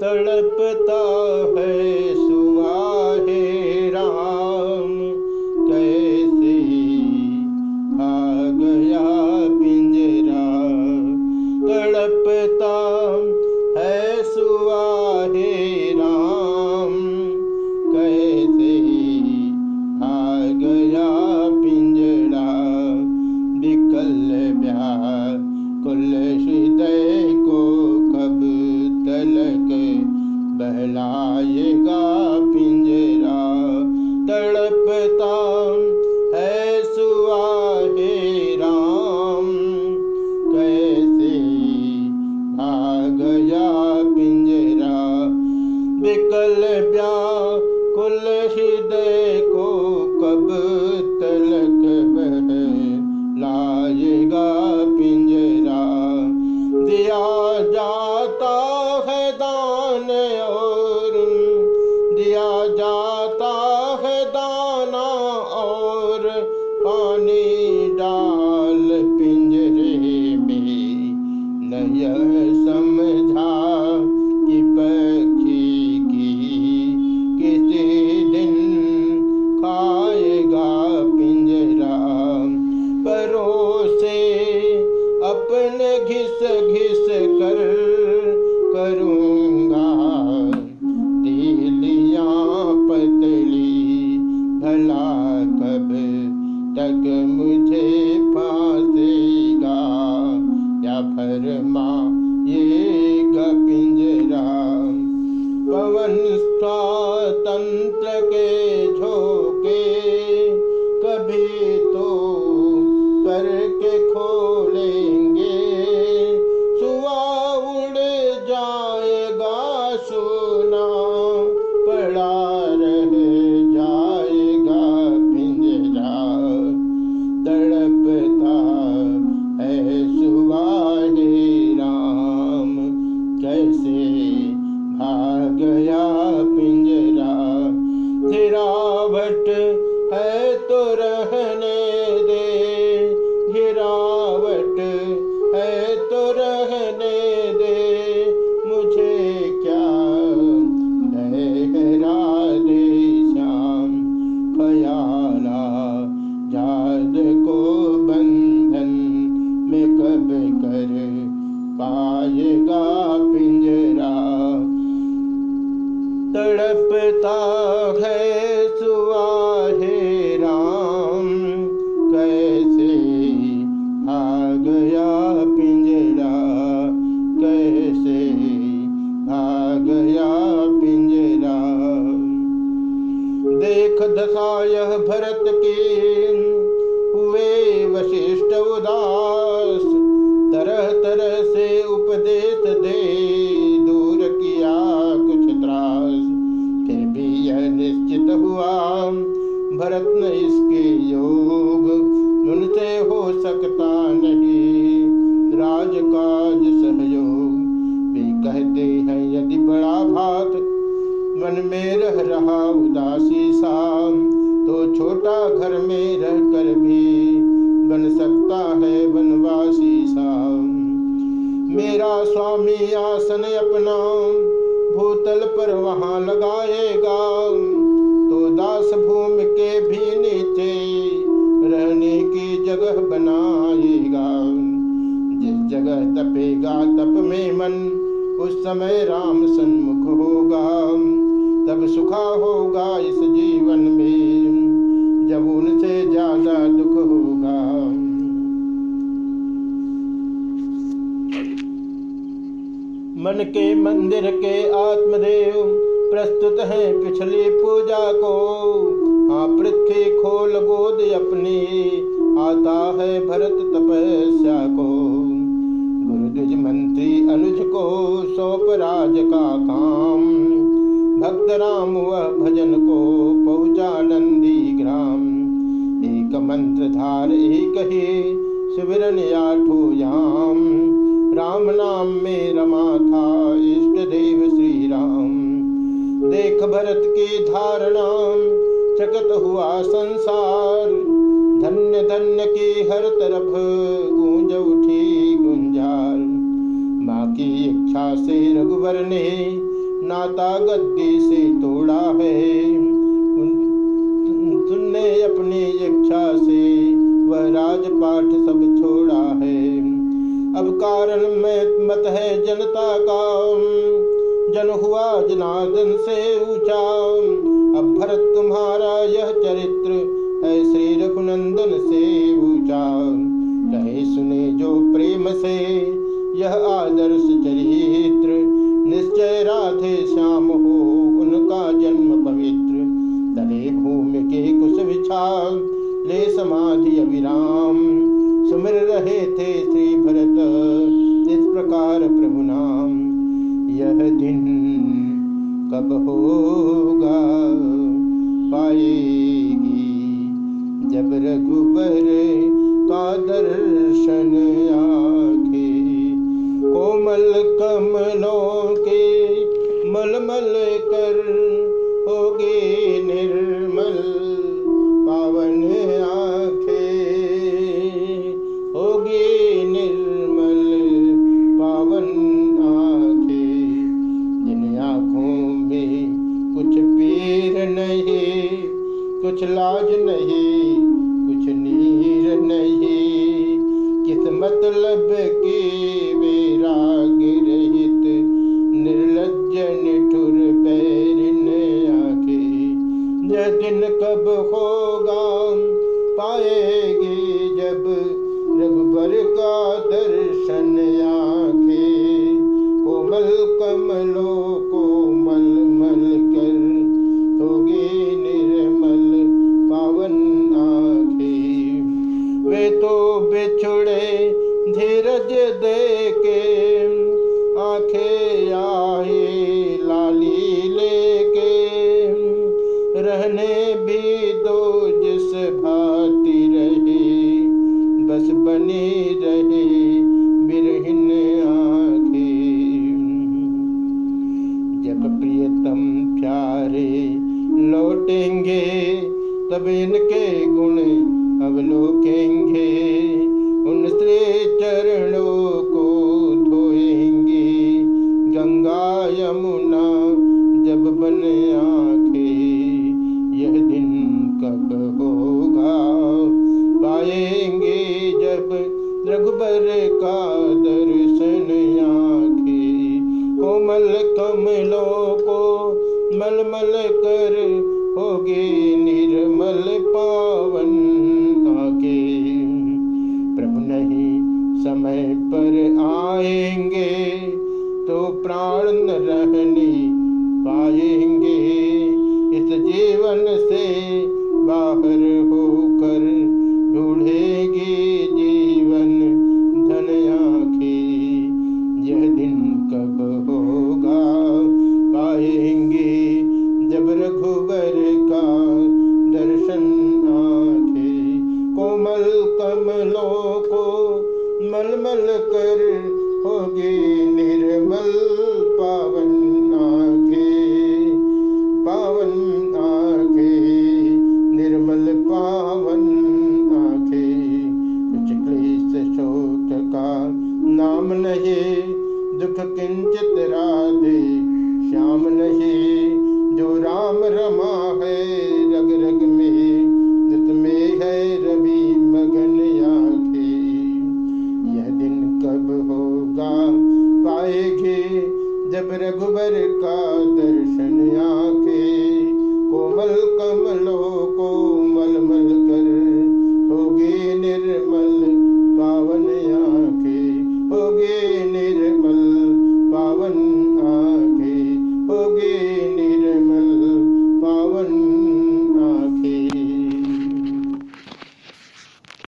तड़पता है सुवाहे है मन में रह रहा उदासी सा तो छोटा घर में रह कर भी बन सकता है वनवासी सा। मेरा स्वामी आसन अपना भूतल पर वहाँ लगाएगा तो दास भूमि के भी नीचे रहने की जगह बनाएगा। जिस जगह तपेगा, तप में मन, उस समय राम सन्मुख होगा। तब सुखा होगा इस जीवन में। जब उनसे ज़्यादा दुख होगा। मन के मंदिर के आत्मदेव प्रस्तुत है पिछली पूजा को। हाँ पृथ्वी खोल गोद अपनी, आता है भरत तपस्या को। गुरुद्विज मंत्री अनुज को सौंप राज का काम। भक्त राम वह भजन को पहुँचा नंदी ग्राम। एक मंत्र धार एक ही शिविरन आठो याम। राम नाम में रमा था, इष्ट देव श्री राम देख भरत की धारणा, चकत हुआ संसार। धन्य धन्य की हर तरफ़ गूंज उठी गुंजार। माँ की इच्छा से रघुवर ने नाता गद्दी से तोड़ा है। तुमने अपनी इच्छा से वह राजपाठ सब छोड़ा है। अब कारण में मत है जनता का। जन हुआ जनादन से ऊँचा। अब भरत तुम्हारा यह चरित्र है श्री रघुनंदन से ऊँचा। कहे सुने जो प्रेम से, यह आदर्श चरित्र निश्चय राधे श्याम हो, उनका जन्म पवित्र। तले भूमि के कुछ विछाल ले समाधि अविराम सुमिर रहे थे श्री भरत इस प्रकार प्रभु नाम। यह दिन कब होगा? पाएगी जब रघुबर का दर्शन आखे कोमल कमलों के मलमल कर रहने भी दो जिस भाती रहे, बस बनी रहे बिरहिन आँखें। जब प्रियतम प्यारे लौटेंगे, तब इनके गुण अवलोकेंगे। उन श्री चरणों रघुबर का दर्शन आखे कोमल कमलों को मलमल कर होगे निर्मल पावन आगे प्रभु नहीं समय पर आएँगे तो प्राण रहने दिन कब है।